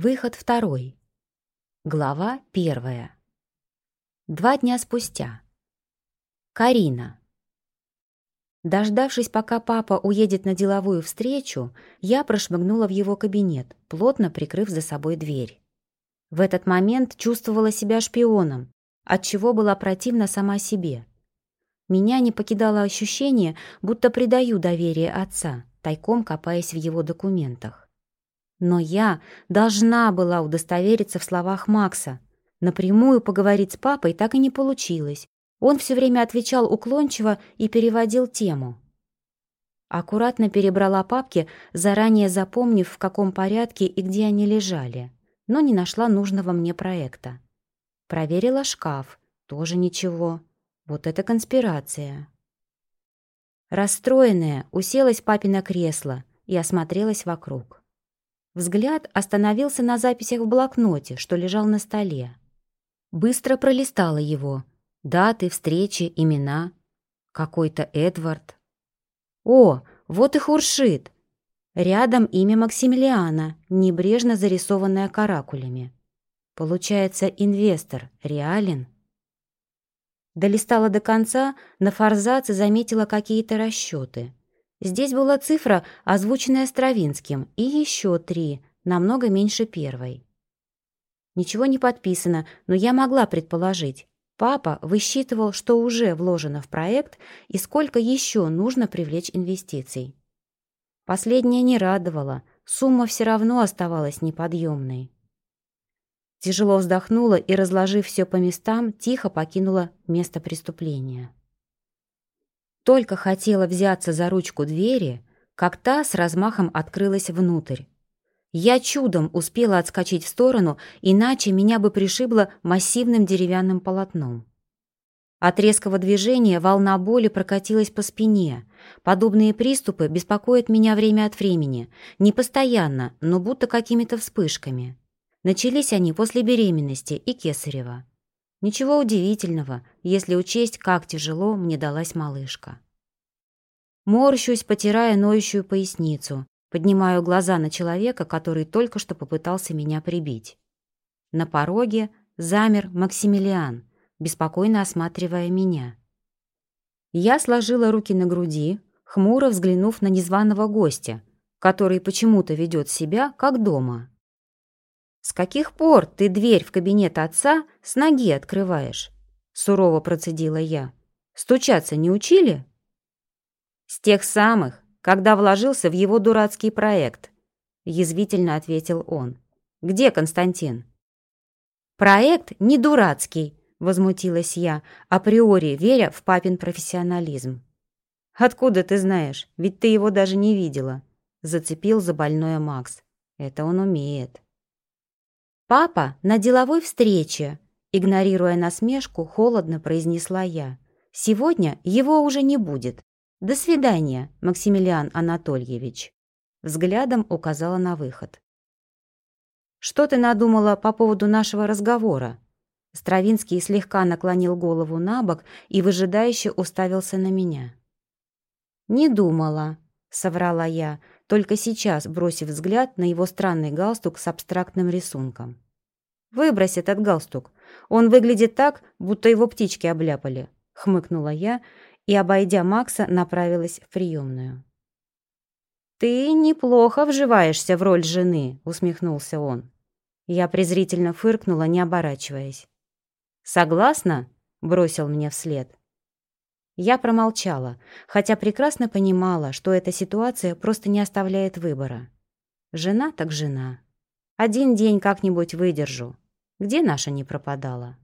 Выход второй. Глава первая. Два дня спустя. Карина. Дождавшись, пока папа уедет на деловую встречу, я прошмыгнула в его кабинет, плотно прикрыв за собой дверь. В этот момент чувствовала себя шпионом, отчего была противна сама себе. Меня не покидало ощущение, будто предаю доверие отца, тайком копаясь в его документах. Но я должна была удостовериться в словах Макса. Напрямую поговорить с папой так и не получилось. Он все время отвечал уклончиво и переводил тему. Аккуратно перебрала папки, заранее запомнив, в каком порядке и где они лежали, но не нашла нужного мне проекта. Проверила шкаф, тоже ничего. Вот это конспирация. Расстроенная, уселась папина кресло и осмотрелась вокруг. Взгляд остановился на записях в блокноте, что лежал на столе. Быстро пролистала его. Даты, встречи, имена. Какой-то Эдвард. О, вот и Хуршит. Рядом имя Максимилиана, небрежно зарисованное каракулями. Получается, инвестор реален? Долистала до конца, на форзаце заметила какие-то расчеты. Здесь была цифра, озвученная Стравинским, и еще три, намного меньше первой. Ничего не подписано, но я могла предположить. Папа высчитывал, что уже вложено в проект и сколько еще нужно привлечь инвестиций. Последнее не радовало, сумма все равно оставалась неподъемной. Тяжело вздохнула и, разложив все по местам, тихо покинула место преступления. Только хотела взяться за ручку двери, как та с размахом открылась внутрь. Я чудом успела отскочить в сторону, иначе меня бы пришибло массивным деревянным полотном. От резкого движения волна боли прокатилась по спине. Подобные приступы беспокоят меня время от времени. Не постоянно, но будто какими-то вспышками. Начались они после беременности и кесарева. Ничего удивительного, если учесть, как тяжело мне далась малышка. Морщусь, потирая ноющую поясницу, поднимаю глаза на человека, который только что попытался меня прибить. На пороге замер Максимилиан, беспокойно осматривая меня. Я сложила руки на груди, хмуро взглянув на незваного гостя, который почему-то ведет себя как дома. «С каких пор ты дверь в кабинет отца с ноги открываешь?» — сурово процедила я. «Стучаться не учили?» «С тех самых, когда вложился в его дурацкий проект», — язвительно ответил он. «Где Константин?» «Проект не дурацкий», — возмутилась я, априори веря в папин профессионализм. «Откуда ты знаешь? Ведь ты его даже не видела», — зацепил за больное Макс. «Это он умеет». «Папа на деловой встрече», — игнорируя насмешку, холодно произнесла я. «Сегодня его уже не будет. До свидания, Максимилиан Анатольевич». Взглядом указала на выход. «Что ты надумала по поводу нашего разговора?» Стравинский слегка наклонил голову на бок и выжидающе уставился на меня. «Не думала», — соврала я, только сейчас бросив взгляд на его странный галстук с абстрактным рисунком. «Выбрось этот галстук. Он выглядит так, будто его птички обляпали», — хмыкнула я и, обойдя Макса, направилась в приемную. «Ты неплохо вживаешься в роль жены», — усмехнулся он. Я презрительно фыркнула, не оборачиваясь. «Согласна?» — бросил мне вслед. Я промолчала, хотя прекрасно понимала, что эта ситуация просто не оставляет выбора. Жена так жена. Один день как-нибудь выдержу. Где наша не пропадала?